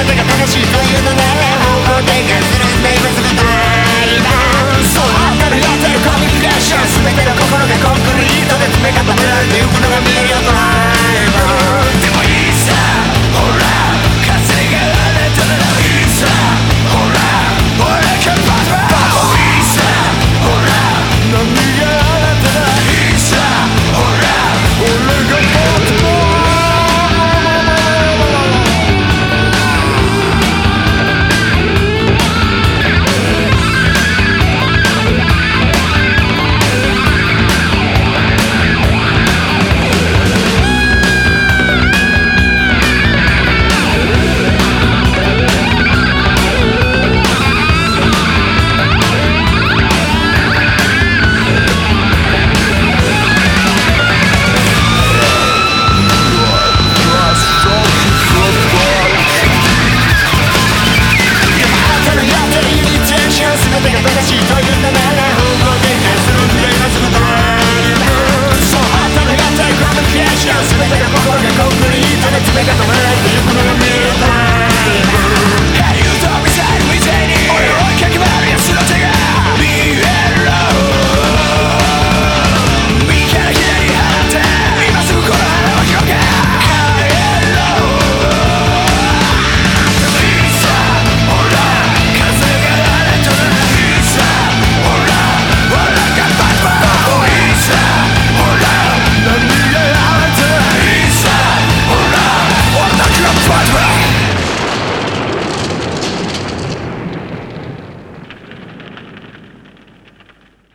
全てが楽しいというのなら方向転換するんだ今すぐ